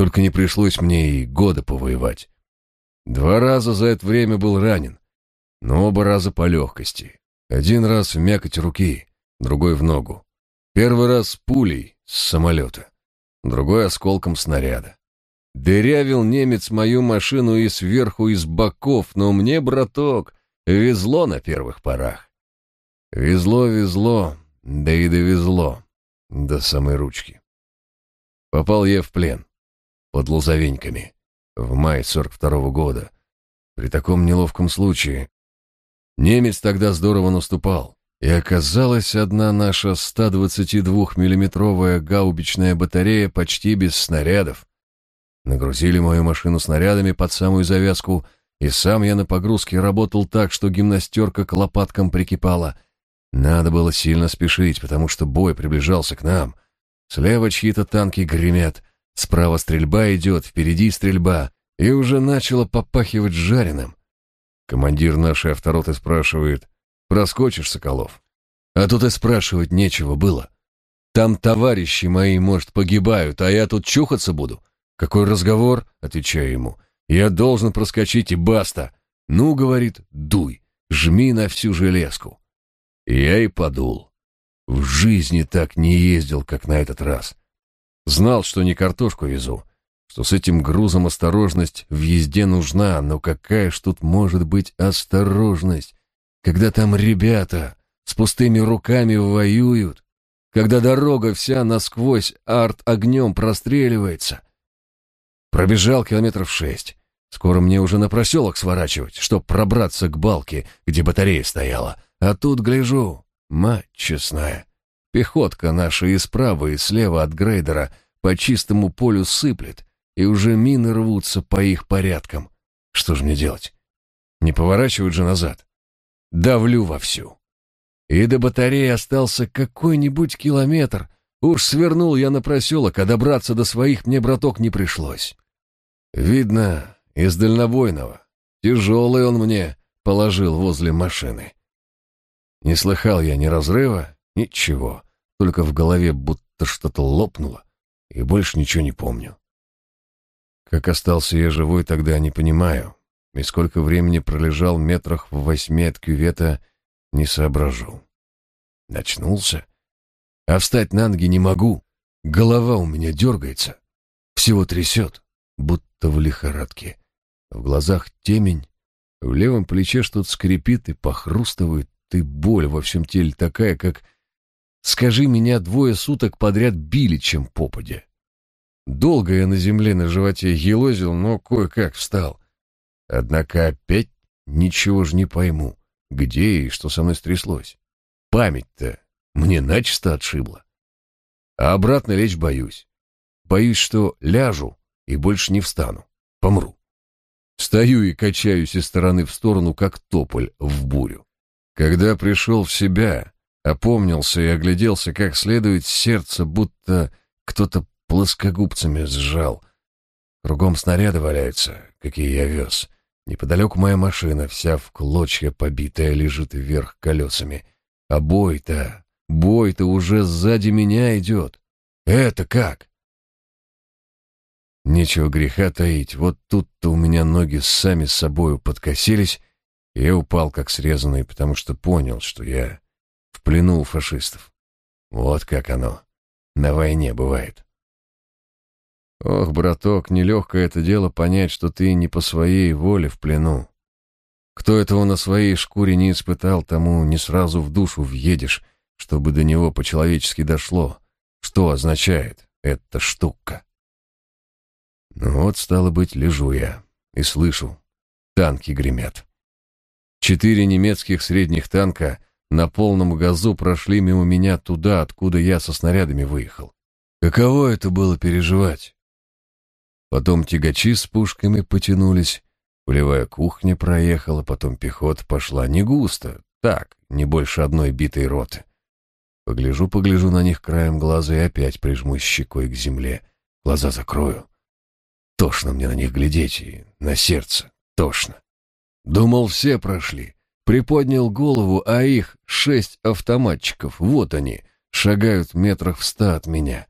Только не пришлось мне и года повоевать. Два раза за это время был ранен, но оба раза по легкости. Один раз в мякоть руки, другой в ногу. Первый раз пулей с самолета, другой осколком снаряда. Дырявил немец мою машину и сверху, и с боков, но мне, браток, везло на первых порах. Везло, везло, да и довезло до самой ручки. Попал я в плен под Лузовеньками в мае 42-го года. При таком неловком случае немец тогда здорово наступал, и оказалась одна наша 122-миллиметровая гаубичная батарея почти без снарядов. Нагрузили мою машину снарядами под самую завязку, и сам я на погрузке работал так, что гимнастерка к лопаткам прикипала. Надо было сильно спешить, потому что бой приближался к нам. Слева чьи-то танки гремят, справа стрельба идет, впереди стрельба, и уже начало попахивать жареным. Командир нашей автороты спрашивает, «Проскочишь, Соколов?» А тут и спрашивать нечего было. Там товарищи мои, может, погибают, а я тут чухаться буду. «Какой разговор?» — отвечаю ему. «Я должен проскочить и баста». «Ну, — говорит, — дуй, жми на всю железку». Я и подул. В жизни так не ездил, как на этот раз. Знал, что не картошку везу, что с этим грузом осторожность в езде нужна, но какая ж тут может быть осторожность, когда там ребята с пустыми руками воюют, когда дорога вся насквозь арт-огнем простреливается — Пробежал километров шесть. Скоро мне уже на проселок сворачивать, чтоб пробраться к балке, где батарея стояла. А тут гляжу, мать честная. Пехотка наша и справа, и слева от грейдера по чистому полю сыплет, и уже мины рвутся по их порядкам. Что же мне делать? Не поворачивать же назад. Давлю вовсю. И до батареи остался какой-нибудь километр. Уж свернул я на проселок, а добраться до своих мне, браток, не пришлось. Видно, из дальнобойного. Тяжелый он мне положил возле машины. Не слыхал я ни разрыва, ничего. Только в голове будто что-то лопнуло, и больше ничего не помню. Как остался я живой, тогда не понимаю. И сколько времени пролежал метрах в восьми от кювета, не соображу. Начнулся. А встать на ноги не могу. Голова у меня дергается. Всего трясет будто в лихорадке. В глазах темень, в левом плече что-то скрипит и похрустывает, и боль во всем теле такая, как... Скажи, меня двое суток подряд били, чем попадя. Долго я на земле на животе елозил, но кое-как встал. Однако опять ничего ж не пойму, где и что со мной стряслось. Память-то мне начисто отшибла. А обратно лечь боюсь. Боюсь, что ляжу, и больше не встану. Помру. Стою и качаюсь из стороны в сторону, как тополь в бурю. Когда пришел в себя, опомнился и огляделся как следует, сердце будто кто-то плоскогубцами сжал. Кругом снаряды валяются, какие я вез. Неподалеку моя машина, вся в клочья побитая, лежит вверх колесами. А бой-то, бой-то уже сзади меня идет. Это как? Нечего греха таить, вот тут-то у меня ноги сами с собою подкосились, и я упал как срезанный, потому что понял, что я в плену у фашистов. Вот как оно на войне бывает. Ох, браток, нелегкое это дело понять, что ты не по своей воле в плену. Кто этого на своей шкуре не испытал, тому не сразу в душу въедешь, чтобы до него по-человечески дошло, что означает эта штука. Ну вот, стало быть, лежу я и слышу, танки гремят. Четыре немецких средних танка на полном газу прошли мимо меня туда, откуда я со снарядами выехал. Каково это было переживать? Потом тягачи с пушками потянулись, полевая кухня проехала, потом пехота пошла не густо, так, не больше одной битой роты. Погляжу-погляжу на них краем глаза и опять прижмусь щекой к земле, глаза закрою. Тошно мне на них глядеть, и на сердце тошно. Думал, все прошли. Приподнял голову, а их шесть автоматчиков, вот они, шагают метрах в ста от меня.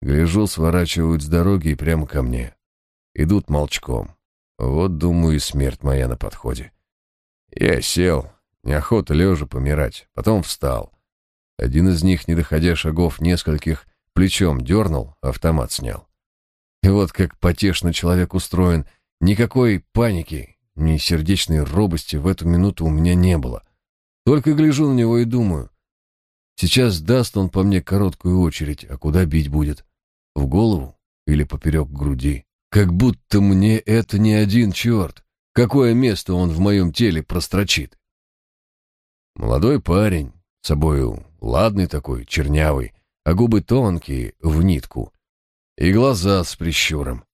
Гляжу, сворачивают с дороги и прямо ко мне. Идут молчком. Вот, думаю, и смерть моя на подходе. Я сел, неохота лежа помирать, потом встал. Один из них, не доходя шагов нескольких, плечом дернул, автомат снял. И вот как потешно человек устроен, никакой паники, ни сердечной робости в эту минуту у меня не было. Только гляжу на него и думаю. Сейчас даст он по мне короткую очередь, а куда бить будет? В голову или поперек груди? Как будто мне это не один черт. Какое место он в моем теле прострочит? Молодой парень, собою ладный такой, чернявый, а губы тонкие, в нитку, и глаза с прищуром.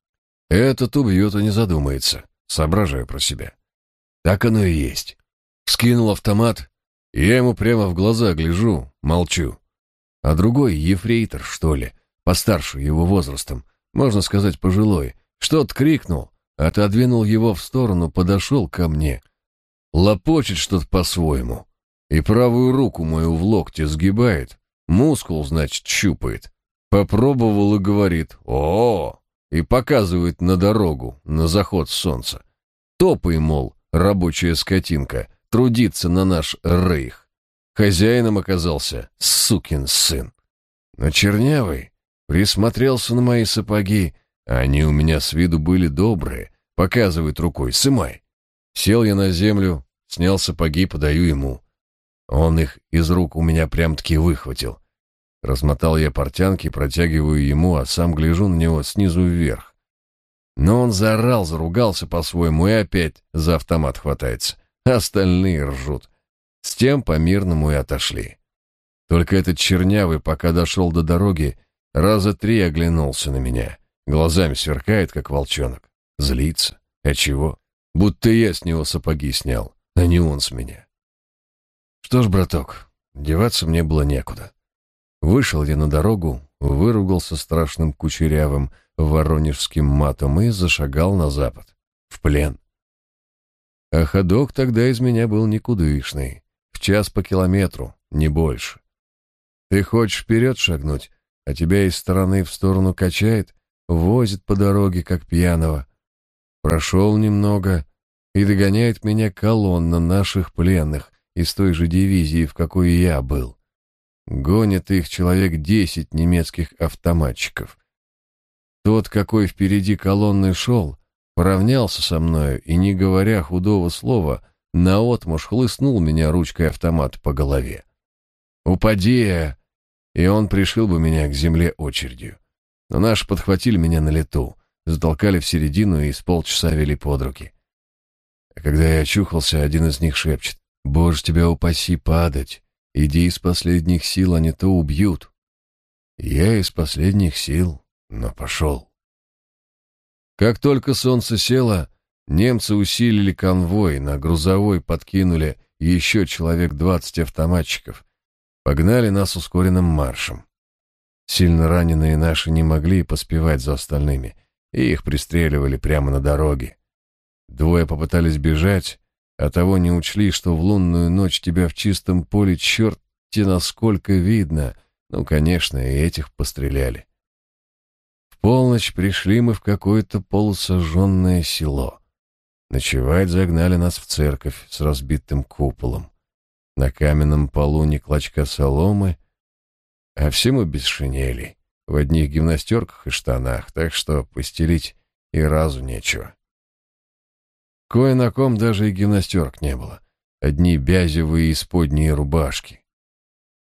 Этот убьет и не задумается, соображаю про себя. Так оно и есть. Скинул автомат, и я ему прямо в глаза гляжу, молчу. А другой, ефрейтор, что ли, постарше его возрастом, можно сказать, пожилой, что-то крикнул, отодвинул его в сторону, подошел ко мне. Лопочет что-то по-своему. И правую руку мою в локте сгибает, мускул, значит, щупает. Попробовал и говорит «О!» И показывает на дорогу, на заход солнца. Топай, мол, рабочая скотинка, трудиться на наш рейх. Хозяином оказался сукин сын. Но чернявый присмотрелся на мои сапоги, они у меня с виду были добрые, показывает рукой «Сымай». Сел я на землю, снял сапоги, подаю ему. Он их из рук у меня прям-таки выхватил. Размотал я портянки, протягиваю ему, а сам гляжу на него снизу вверх. Но он заорал, заругался по-своему и опять за автомат хватается. Остальные ржут. С тем по-мирному и отошли. Только этот чернявый, пока дошел до дороги, раза три оглянулся на меня. Глазами сверкает, как волчонок. Злится. А чего? Будто я с него сапоги снял, а не он с меня. Что ж, браток, деваться мне было некуда. Вышел я на дорогу, выругался страшным кучерявым воронежским матом и зашагал на запад, в плен. А ходок тогда из меня был никудышный, в час по километру, не больше. Ты хочешь вперед шагнуть, а тебя из стороны в сторону качает, возит по дороге, как пьяного. Прошел немного, и догоняет меня колонна наших пленных из той же дивизии, в какой я был. Гонят их человек десять немецких автоматчиков. Тот, какой впереди колонны шел, поравнялся со мною и, не говоря худого слова, наотмашь хлыстнул меня ручкой автомата по голове. «Упади я!» И он пришил бы меня к земле очередью. Но наши подхватили меня на лету, затолкали в середину и с полчаса вели под руки. А когда я очухался, один из них шепчет, «Боже, тебя упаси падать! Иди из последних сил, а не то убьют. Я из последних сил, но пошел. Как только солнце село, немцы усилили конвой, на грузовой подкинули еще человек двадцать автоматчиков. Погнали нас ускоренным маршем. Сильно раненые наши не могли поспевать за остальными, и их пристреливали прямо на дороге. Двое попытались бежать, а того не учли, что в лунную ночь тебя в чистом поле черти насколько видно. Ну, конечно, и этих постреляли. В полночь пришли мы в какое-то полусожженное село. Ночевать загнали нас в церковь с разбитым куполом. На каменном полу ни клочка соломы, а все мы без шинелей, в одних гимнастерках и штанах, так что постелить и разу нечего. Кое на ком даже и гимнастерок не было. Одни бязевые исподние рубашки.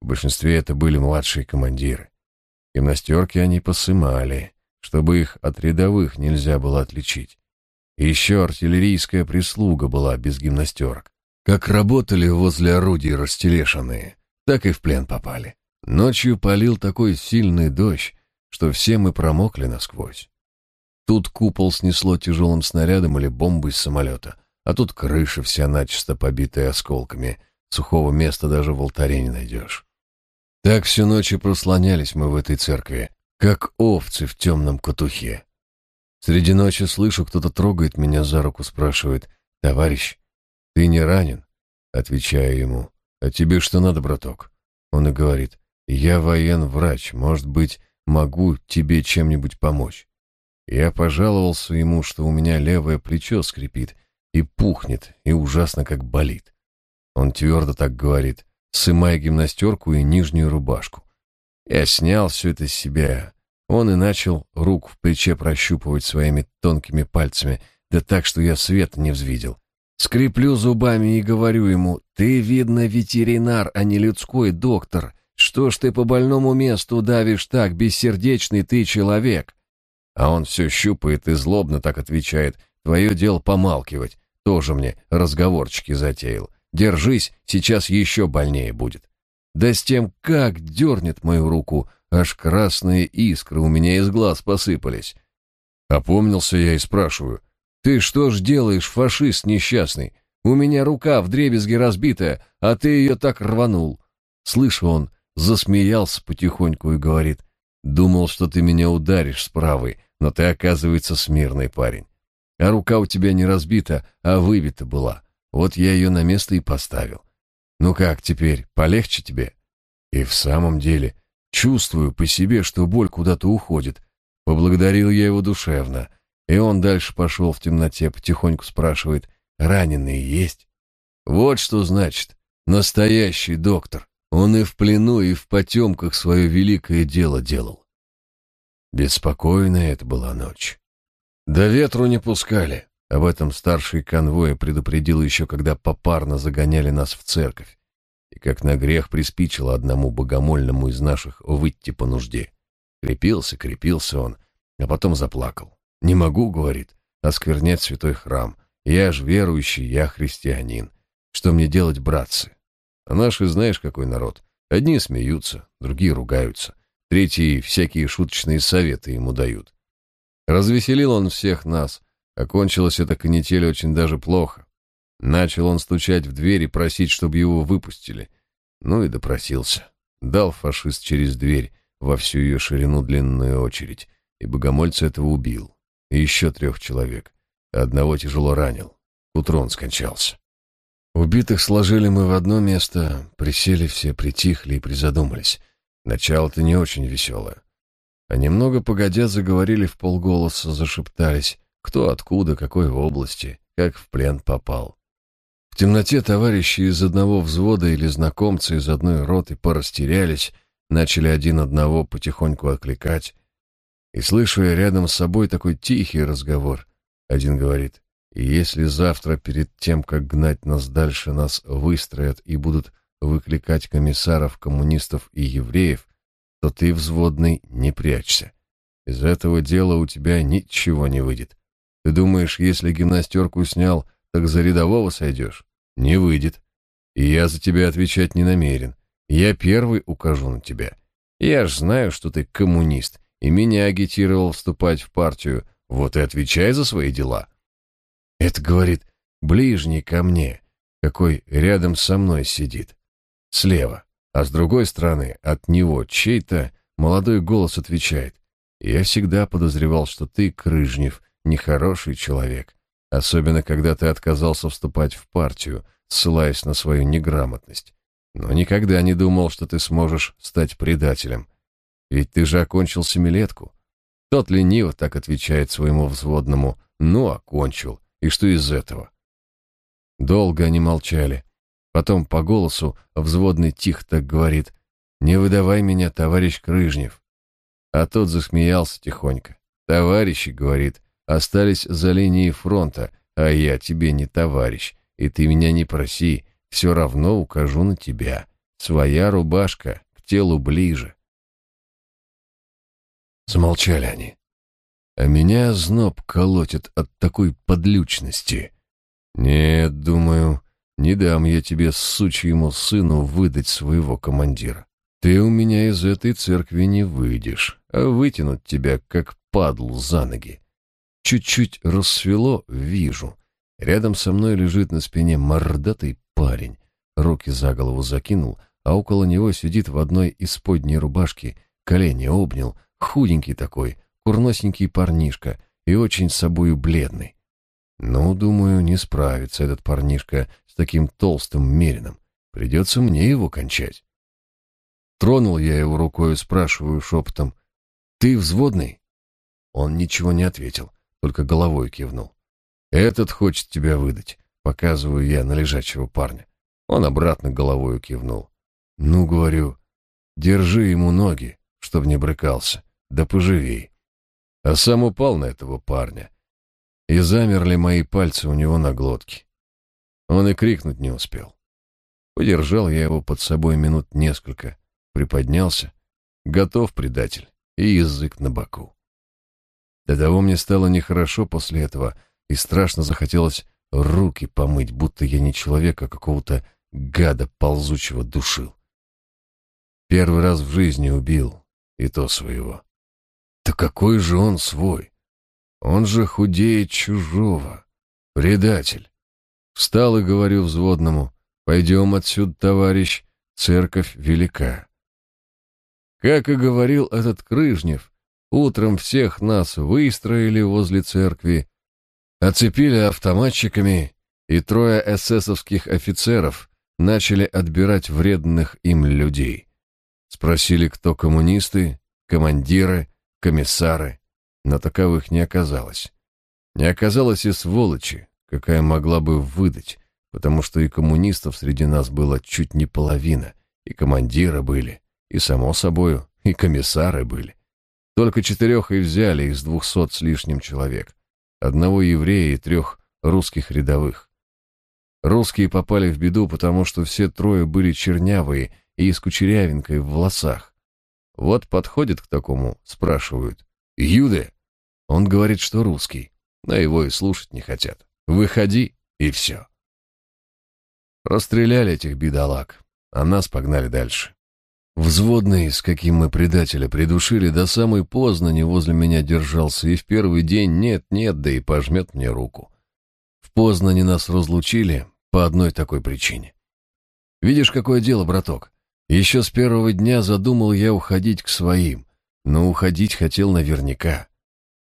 В большинстве это были младшие командиры. Гимнастерки они посымали, чтобы их от рядовых нельзя было отличить. И еще артиллерийская прислуга была без гимнастерок. Как работали возле орудий растелешенные, так и в плен попали. Ночью полил такой сильный дождь, что все мы промокли насквозь. Тут купол снесло тяжелым снарядом или бомбой с самолета, а тут крыша вся начисто побитая осколками. Сухого места даже в алтаре не найдешь. Так всю ночь и прослонялись мы в этой церкви, как овцы в темном котухе. Среди ночи слышу, кто-то трогает меня за руку, спрашивает, «Товарищ, ты не ранен?» Отвечаю ему, «А тебе что надо, браток?» Он и говорит, «Я воен-врач, может быть, могу тебе чем-нибудь помочь. Я пожаловался ему, что у меня левое плечо скрипит и пухнет, и ужасно как болит. Он твердо так говорит, сымая гимнастерку и нижнюю рубашку. Я снял все это с себя. Он и начал руку в плече прощупывать своими тонкими пальцами, да так, что я свет не взвидел. Скреплю зубами и говорю ему, «Ты, видно, ветеринар, а не людской доктор. Что ж ты по больному месту давишь так, бессердечный ты человек?» А он все щупает и злобно так отвечает, «Твое дело помалкивать. Тоже мне разговорчики затеял. Держись, сейчас еще больнее будет». Да с тем, как дернет мою руку, аж красные искры у меня из глаз посыпались. Опомнился я и спрашиваю, «Ты что ж делаешь, фашист несчастный? У меня рука в дребезге разбитая, а ты ее так рванул». Слышу он, засмеялся потихоньку и говорит, «Думал, что ты меня ударишь с правой, но ты, оказывается, смирный парень. А рука у тебя не разбита, а выбита была. Вот я ее на место и поставил. Ну как теперь, полегче тебе?» И в самом деле, чувствую по себе, что боль куда-то уходит. Поблагодарил я его душевно — и он дальше пошел в темноте, потихоньку спрашивает, раненые есть? Вот что значит настоящий доктор. Он и в плену, и в потемках свое великое дело делал. Беспокойная это была ночь. До ветру не пускали. Об этом старший конвоя предупредил еще, когда попарно загоняли нас в церковь. И как на грех приспичило одному богомольному из наших выйти по нужде. Крепился, крепился он, а потом заплакал. Не могу, говорит, осквернять святой храм. Я ж верующий, я христианин. Что мне делать, братцы? А наши знаешь, какой народ. Одни смеются, другие ругаются. Третьи всякие шуточные советы ему дают. Развеселил он всех нас. Окончилась эта канитель очень даже плохо. Начал он стучать в дверь и просить, чтобы его выпустили. Ну и допросился. Дал фашист через дверь во всю ее ширину длинную очередь, и богомольца этого убил и еще трех человек. Одного тяжело ранил. Утро он скончался. Убитых сложили мы в одно место, присели все, притихли и призадумались. Начало-то не очень веселое. А немного погодя заговорили в полголоса, зашептались, кто откуда, какой области, как в плен попал. В темноте товарищи из одного взвода или знакомцы из одной роты порастерялись, начали один одного потихоньку откликать, и слышу я рядом с собой такой тихий разговор. Один говорит, если завтра перед тем, как гнать нас дальше, нас выстроят и будут выкликать комиссаров, коммунистов и евреев, то ты, взводный, не прячься. Из этого дела у тебя ничего не выйдет. Ты думаешь, если гимнастерку снял, так за рядового сойдешь? Не выйдет. И я за тебя отвечать не намерен. Я первый укажу на тебя. Я ж знаю, что ты коммунист, и меня агитировал вступать в партию. Вот и отвечай за свои дела. Это, говорит, ближний ко мне, какой рядом со мной сидит. Слева. А с другой стороны, от него чей-то молодой голос отвечает. Я всегда подозревал, что ты, Крыжнев, нехороший человек. Особенно, когда ты отказался вступать в партию, ссылаясь на свою неграмотность. Но никогда не думал, что ты сможешь стать предателем. Ведь ты же окончил семилетку. Тот лениво так отвечает своему взводному «Ну, окончил. И что из этого?» Долго они молчали. Потом по голосу взводный тихо так говорит «Не выдавай меня, товарищ Крыжнев». А тот засмеялся тихонько. «Товарищи, — говорит, — остались за линией фронта, а я тебе не товарищ, и ты меня не проси, все равно укажу на тебя. Своя рубашка к телу ближе». Замолчали они. А меня зноб колотит от такой подлючности. Нет, думаю, не дам я тебе, сучьему сыну, выдать своего командира. Ты у меня из этой церкви не выйдешь, а вытянут тебя, как падлу, за ноги. Чуть-чуть рассвело, вижу. Рядом со мной лежит на спине мордатый парень. Руки за голову закинул, а около него сидит в одной из подней рубашки, колени обнял, Худенький такой, курносенький парнишка и очень с собою бледный. Ну, думаю, не справится этот парнишка с таким толстым мерином. Придется мне его кончать. Тронул я его рукой, спрашиваю шепотом. «Ты взводный?» Он ничего не ответил, только головой кивнул. «Этот хочет тебя выдать», — показываю я на лежачего парня. Он обратно головой кивнул. «Ну, говорю, держи ему ноги, чтоб не брыкался, да поживей». А сам упал на этого парня, и замерли мои пальцы у него на глотке. Он и крикнуть не успел. Подержал я его под собой минут несколько, приподнялся, готов, предатель, и язык на боку. До того мне стало нехорошо после этого, и страшно захотелось руки помыть, будто я не человека, а какого-то гада ползучего душил. Первый раз в жизни убил, и то своего. Да какой же он свой? Он же худеет чужого. Предатель. Встал и говорю взводному, пойдем отсюда, товарищ, церковь велика. Как и говорил этот Крыжнев, утром всех нас выстроили возле церкви, оцепили автоматчиками, и трое эсэсовских офицеров начали отбирать вредных им людей. Спросили, кто коммунисты, командиры, комиссары, но таковых не оказалось. Не оказалось и сволочи, какая могла бы выдать, потому что и коммунистов среди нас было чуть не половина, и командиры были, и, само собою, и комиссары были. Только четырех и взяли из двухсот с лишним человек. Одного еврея и трех русских рядовых. Русские попали в беду, потому что все трое были чернявые и с кучерявинкой в волосах. Вот подходит к такому, спрашивают. «Юде?» Он говорит, что русский, но его и слушать не хотят. «Выходи, и все». Расстреляли этих бедолаг, а нас погнали дальше. Взводный, с каким мы предателя придушили, до самой Познани возле меня держался, и в первый день нет-нет, да и пожмет мне руку. В Познани нас разлучили по одной такой причине. Видишь, какое дело, браток? Еще с первого дня задумал я уходить к своим, но уходить хотел наверняка.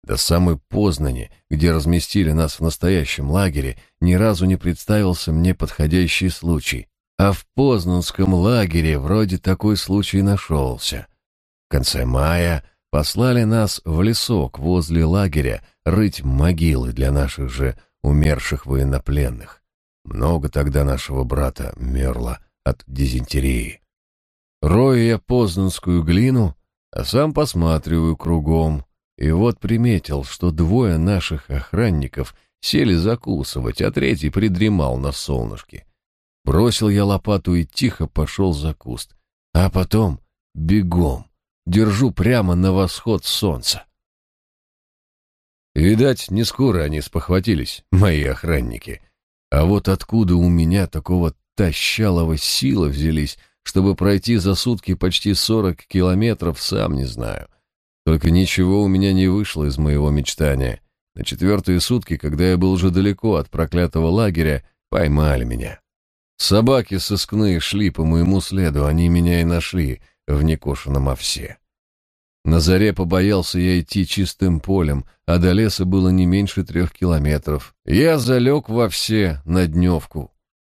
До самой Познани, где разместили нас в настоящем лагере, ни разу не представился мне подходящий случай. А в Познанском лагере вроде такой случай нашелся. В конце мая послали нас в лесок возле лагеря рыть могилы для наших же умерших военнопленных. Много тогда нашего брата мерло от дизентерии. Рою я познанскую глину, а сам посматриваю кругом. И вот приметил, что двое наших охранников сели закусывать, а третий придремал на солнышке. Бросил я лопату и тихо пошел за куст. А потом бегом, держу прямо на восход солнца. Видать, не скоро они спохватились, мои охранники. А вот откуда у меня такого тащалого сила взялись, чтобы пройти за сутки почти сорок километров, сам не знаю. Только ничего у меня не вышло из моего мечтания. На четвертые сутки, когда я был уже далеко от проклятого лагеря, поймали меня. Собаки сыскные шли по моему следу, они меня и нашли в некошенном овсе. На заре побоялся я идти чистым полем, а до леса было не меньше трех километров. Я залег во все на дневку,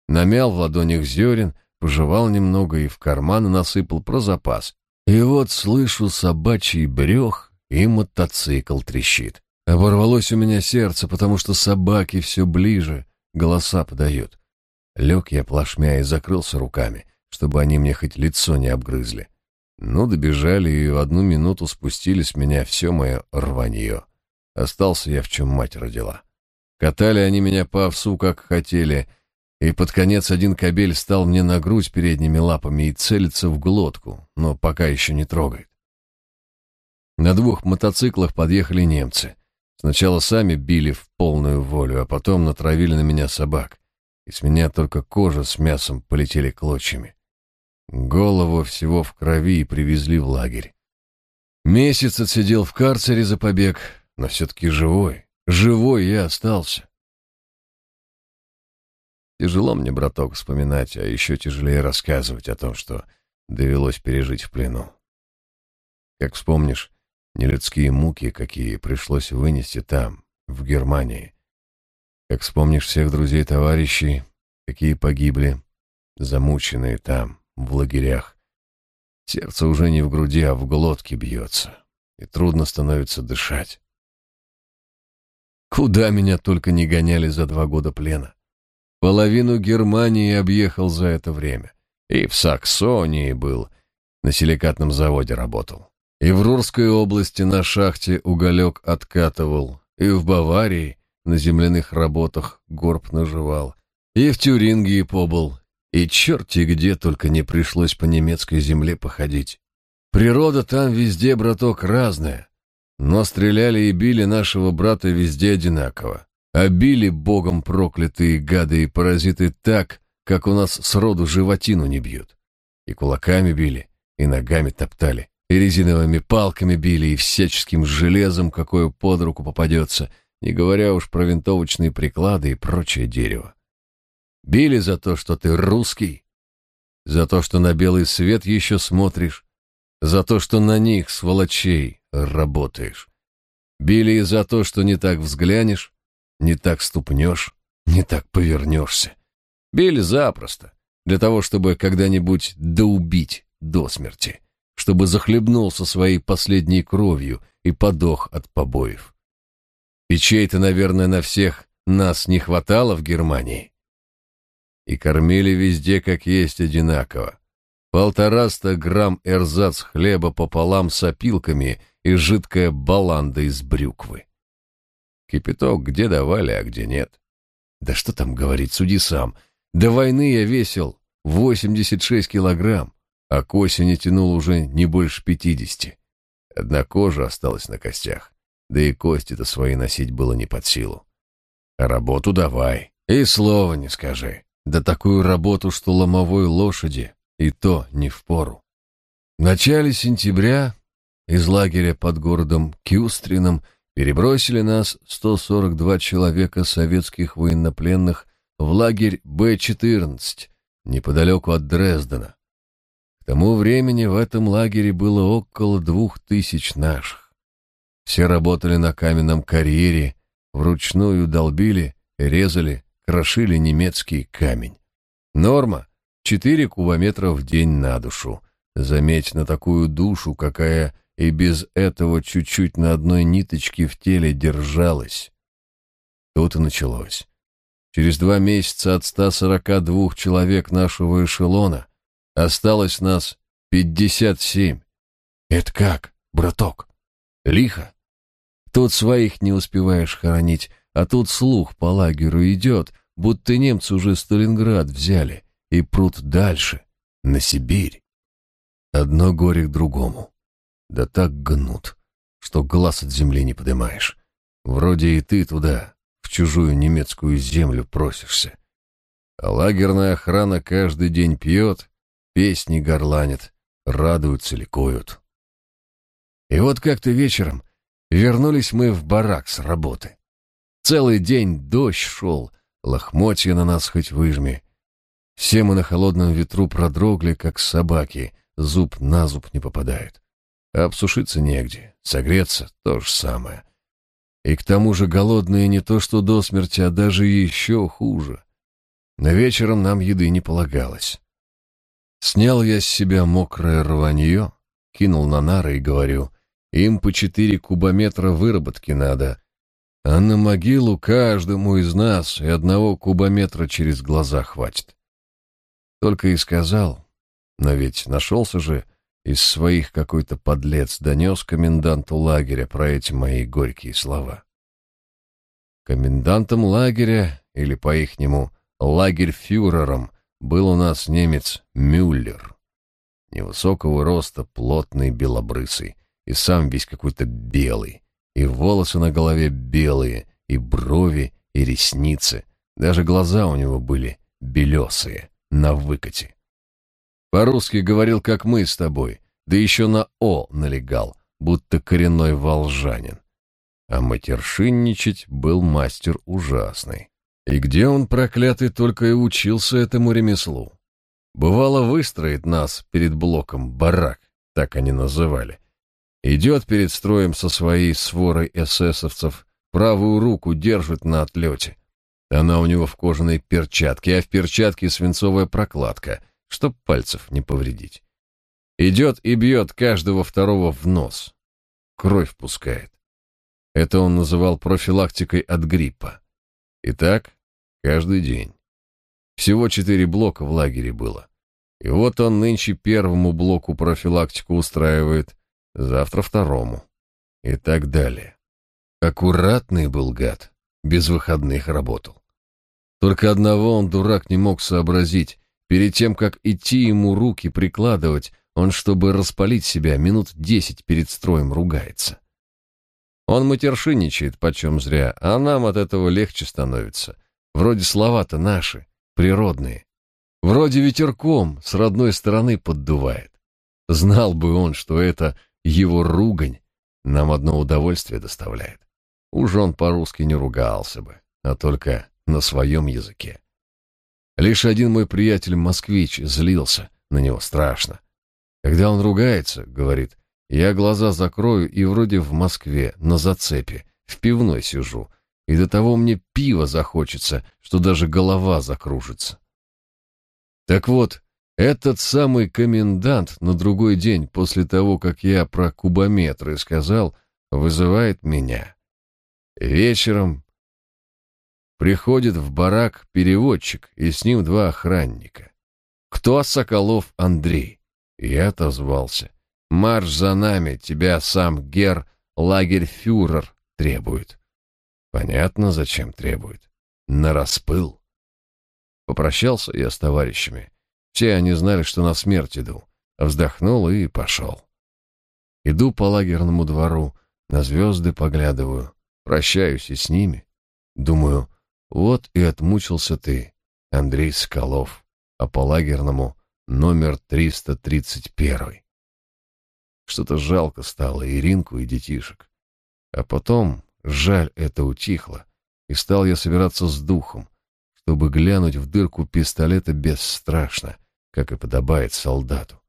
намял в ладонях зерен, пожевал немного и в карман насыпал про запас. И вот слышу собачий брех, и мотоцикл трещит. Оборвалось у меня сердце, потому что собаки все ближе, голоса подают. Лег я плашмя и закрылся руками, чтобы они мне хоть лицо не обгрызли. Ну, добежали и в одну минуту спустили с меня все мое рванье. Остался я, в чем мать родила. Катали они меня по овсу, как хотели, и под конец один кобель стал мне на грудь передними лапами и целится в глотку, но пока еще не трогает. На двух мотоциклах подъехали немцы. Сначала сами били в полную волю, а потом натравили на меня собак, и с меня только кожа с мясом полетели клочьями. Голову всего в крови и привезли в лагерь. Месяц отсидел в карцере за побег, но все-таки живой. Живой я остался. Тяжело мне, браток, вспоминать, а еще тяжелее рассказывать о том, что довелось пережить в плену. Как вспомнишь, нелюдские муки, какие пришлось вынести там, в Германии. Как вспомнишь всех друзей-товарищей, какие погибли, замученные там, в лагерях. Сердце уже не в груди, а в глотке бьется. и трудно становится дышать. Куда меня только не гоняли за два года плена. Половину Германии объехал за это время. И в Саксонии был, на силикатном заводе работал. И в Рурской области на шахте уголек откатывал, и в Баварии на земляных работах горб наживал, и в Тюрингии побыл, и черти где только не пришлось по немецкой земле походить. Природа там везде, браток, разная. Но стреляли и били нашего брата везде одинаково. А били богом проклятые гады и паразиты так, как у нас сроду животину не бьют. И кулаками били, и ногами топтали, и резиновыми палками били, и всяческим железом, какое под руку попадется, не говоря уж про винтовочные приклады и прочее дерево. Били за то, что ты русский, за то, что на белый свет еще смотришь, за то, что на них, сволочей, работаешь. Били и за то, что не так взглянешь, не так ступнешь, не так повернешься. Били запросто, для того, чтобы когда-нибудь доубить до смерти, чтобы захлебнулся своей последней кровью и подох от побоев. И чей-то, наверное, на всех нас не хватало в Германии. И кормили везде как есть одинаково. Полтораста грамм эрзац хлеба пополам с опилками и жидкая баланда из брюквы. Кипяток где давали, а где нет. Да что там говорить, суди сам. До войны я весил 86 килограмм, а к осени тянул уже не больше 50. Одна кожа осталась на костях, да и кости-то свои носить было не под силу. А работу давай, и слова не скажи. Да такую работу, что ломовой лошади и то не в пору. В начале сентября из лагеря под городом Кюстрином перебросили нас 142 человека советских военнопленных в лагерь Б-14 неподалеку от Дрездена. К тому времени в этом лагере было около двух тысяч наших. Все работали на каменном карьере, вручную долбили, резали, крошили немецкий камень. Норма 4 кубометра в день на душу. Заметь на такую душу, какая и без этого чуть-чуть на одной ниточке в теле держалась. Тут и началось. Через два месяца от 142 человек нашего эшелона осталось нас 57. Это как, браток? Лихо. Тут своих не успеваешь хоронить, а тут слух по лагерю идет, будто немцы уже Сталинград взяли и прут дальше, на Сибирь. Одно горе к другому. Да так гнут, что глаз от земли не поднимаешь. Вроде и ты туда, в чужую немецкую землю просишься. А лагерная охрана каждый день пьет, песни горланит, радуются, ликуют. И вот как-то вечером вернулись мы в барак с работы. Целый день дождь шел, лохмотья на нас хоть выжми. Все мы на холодном ветру продрогли, как собаки, зуб на зуб не попадает. Обсушиться негде, согреться — то же самое. И к тому же голодные не то что до смерти, а даже еще хуже. На вечером нам еды не полагалось. Снял я с себя мокрое рванье, кинул на нары и говорю, им по четыре кубометра выработки надо, а на могилу каждому из нас и одного кубометра через глаза хватит. Только и сказал. Но ведь нашелся же из своих какой-то подлец донес коменданту лагеря про эти мои горькие слова. Комендантом лагеря, или по-ихнему лагерь-фюрером, был у нас немец Мюллер. Невысокого роста, плотный, белобрысый, и сам весь какой-то белый, и волосы на голове белые, и брови, и ресницы, даже глаза у него были белесые на выкате. По-русски говорил, как мы с тобой, да еще на «о» налегал, будто коренной волжанин. А матершинничать был мастер ужасный. И где он, проклятый, только и учился этому ремеслу? Бывало, выстроит нас перед блоком барак, так они называли. Идет перед строем со своей сворой эсэсовцев, правую руку держит на отлете, она у него в кожаной перчатке, а в перчатке свинцовая прокладка, чтоб пальцев не повредить. Идет и бьет каждого второго в нос. кровь пускает. Это он называл профилактикой от гриппа. И так каждый день. Всего четыре блока в лагере было. И вот он нынче первому блоку профилактику устраивает, завтра второму. И так далее. Аккуратный был гад, без выходных работал. Только одного он, дурак, не мог сообразить. Перед тем, как идти ему руки прикладывать, он, чтобы распалить себя, минут десять перед строем ругается. Он матершинничает, почем зря, а нам от этого легче становится. Вроде слова-то наши, природные. Вроде ветерком с родной стороны поддувает. Знал бы он, что это его ругань нам одно удовольствие доставляет. Уж он по-русски не ругался бы, а только на своем языке. Лишь один мой приятель-москвич злился на него страшно. Когда он ругается, говорит, я глаза закрою и вроде в Москве, на зацепе, в пивной сижу, и до того мне пива захочется, что даже голова закружится. Так вот, этот самый комендант на другой день после того, как я про кубометры сказал, вызывает меня. Вечером приходит в барак переводчик, и с ним два охранника. «Кто Соколов Андрей?» Я отозвался. «Марш за нами, тебя сам гер лагерь-фюрер требует». Понятно, зачем требует. На распыл. Попрощался я с товарищами. Все они знали, что на смерть иду. Вздохнул и пошел. Иду по лагерному двору, на звезды поглядываю, прощаюсь и с ними. Думаю, вот и отмучился ты, Андрей Скалов, а по лагерному номер 331. Что-то жалко стало Иринку и детишек. А потом жаль это утихло, и стал я собираться с духом, чтобы глянуть в дырку пистолета бесстрашно, как и подобает солдату,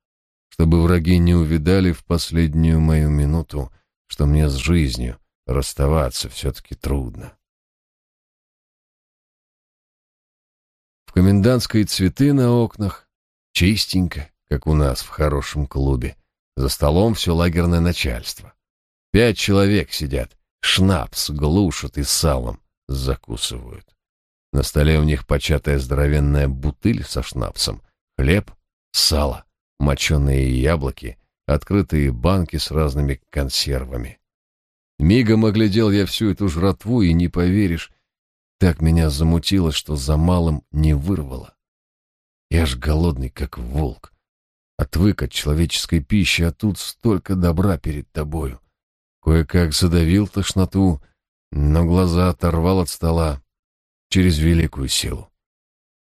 чтобы враги не увидали в последнюю мою минуту, что мне с жизнью расставаться все-таки трудно. В комендантской цветы на окнах, чистенько, как у нас в хорошем клубе, за столом все лагерное начальство. Пять человек сидят, шнапс глушат и салом закусывают. На столе у них початая здоровенная бутыль со шнапсом, хлеб, сало, моченые яблоки, открытые банки с разными консервами. Мигом оглядел я всю эту жратву, и не поверишь, так меня замутило, что за малым не вырвало. Я ж голодный, как волк. Отвык от человеческой пищи, а тут столько добра перед тобою. Кое-как задавил тошноту, но глаза оторвал от стола через великую силу.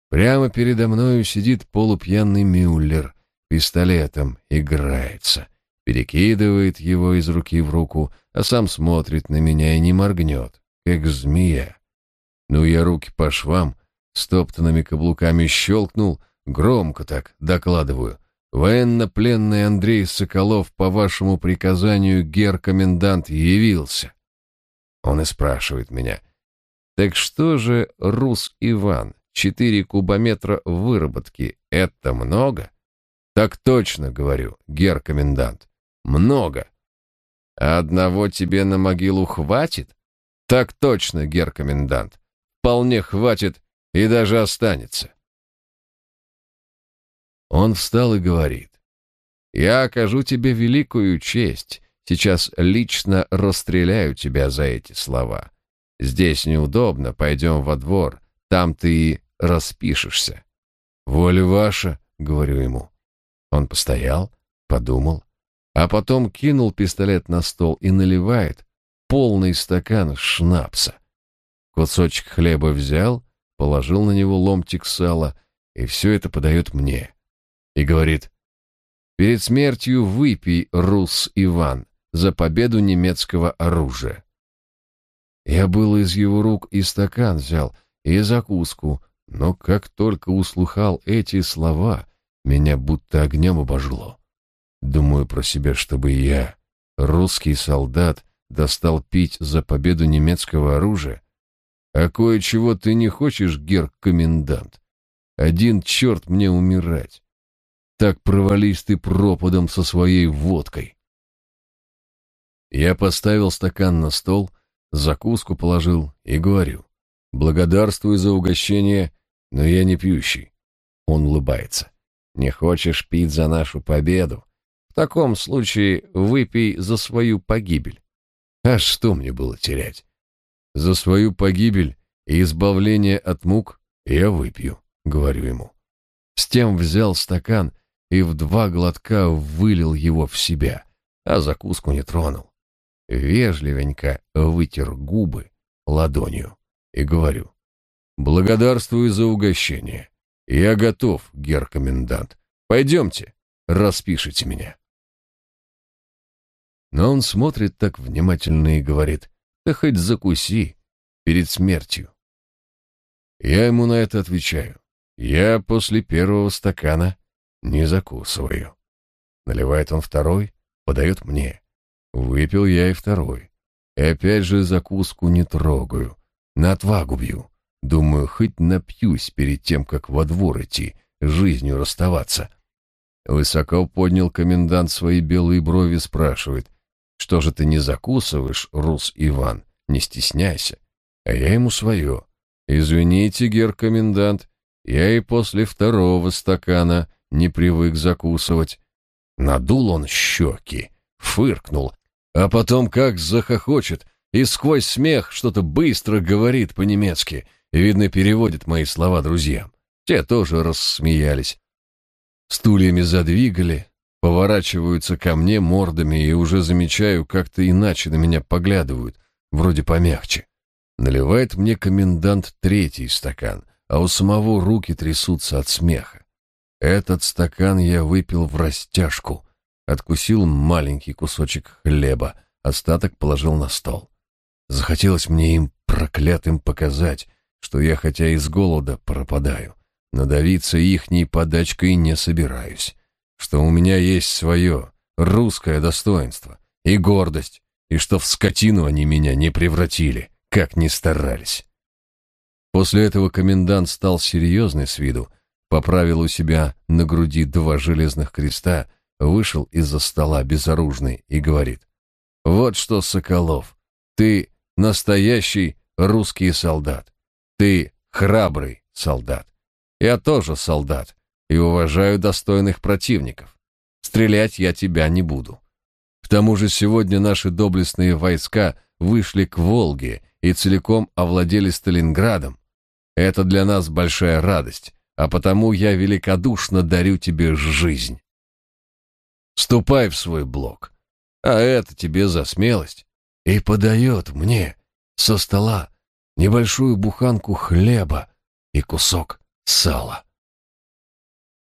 Прямо передо мною сидит полупьяный Мюллер, пистолетом играется, перекидывает его из руки в руку, а сам смотрит на меня и не моргнет, как змея. Ну, я руки по швам, стоптанными каблуками щелкнул, громко так докладываю. Военно-пленный Андрей Соколов по вашему приказанию гер-комендант явился. Он и спрашивает меня — так что же, Рус Иван, четыре кубометра выработки — это много? Так точно, говорю, гер-комендант, много. А одного тебе на могилу хватит? Так точно, гер-комендант, вполне хватит и даже останется. Он встал и говорит, «Я окажу тебе великую честь, сейчас лично расстреляю тебя за эти слова. Здесь неудобно, пойдем во двор, там ты и распишешься. Воля ваша, говорю ему. Он постоял, подумал, а потом кинул пистолет на стол и наливает полный стакан шнапса. Кусочек хлеба взял, положил на него ломтик сала, и все это подает мне. И говорит, «Перед смертью выпей, Рус Иван, за победу немецкого оружия». Я был из его рук и стакан взял, и закуску, но как только услыхал эти слова, меня будто огнем обожгло. Думаю про себя, чтобы я, русский солдат, достал пить за победу немецкого оружия. А кое-чего ты не хочешь, гер-комендант? Один черт мне умирать. Так провались ты пропадом со своей водкой. Я поставил стакан на стол, закуску положил и говорю. Благодарствую за угощение, но я не пьющий. Он улыбается. Не хочешь пить за нашу победу? В таком случае выпей за свою погибель. А что мне было терять? За свою погибель и избавление от мук я выпью, говорю ему. С тем взял стакан и в два глотка вылил его в себя, а закуску не тронул. Вежливенько вытер губы ладонью и говорю. «Благодарствую за угощение. Я готов, гер-комендант. Пойдемте, распишите меня». Но он смотрит так внимательно и говорит, «Да хоть закуси перед смертью». Я ему на это отвечаю, «Я после первого стакана не закусываю». Наливает он второй, подает мне. Выпил я и второй. И опять же закуску не трогаю, на отвагу бью. Думаю, хоть напьюсь перед тем, как во двор идти, жизнью расставаться. Высоко поднял комендант свои белые брови, спрашивает, что же ты не закусываешь, Рус Иван? Не стесняйся. А я ему свое. Извините, гер-комендант, я и после второго стакана не привык закусывать. Надул он щеки, фыркнул, а потом как захохочет и сквозь смех что-то быстро говорит по-немецки. Видно, переводит мои слова друзьям. Те тоже рассмеялись. Стульями задвигали, поворачиваются ко мне мордами и уже замечаю, как-то иначе на меня поглядывают, вроде помягче. Наливает мне комендант третий стакан, а у самого руки трясутся от смеха. Этот стакан я выпил в растяжку, откусил маленький кусочек хлеба, остаток положил на стол. Захотелось мне им проклятым показать, что я хотя и с голода пропадаю, но давиться ихней подачкой не собираюсь что у меня есть свое русское достоинство и гордость, и что в скотину они меня не превратили, как ни старались. После этого комендант стал серьезный с виду, поправил у себя на груди два железных креста, вышел из-за стола безоружный и говорит, «Вот что, Соколов, ты настоящий русский солдат, ты храбрый солдат, я тоже солдат, и уважаю достойных противников. Стрелять я тебя не буду. К тому же сегодня наши доблестные войска вышли к Волге и целиком овладели Сталинградом. Это для нас большая радость, а потому я великодушно дарю тебе жизнь. Ступай в свой блок, а это тебе за смелость. И подает мне со стола небольшую буханку хлеба и кусок сала.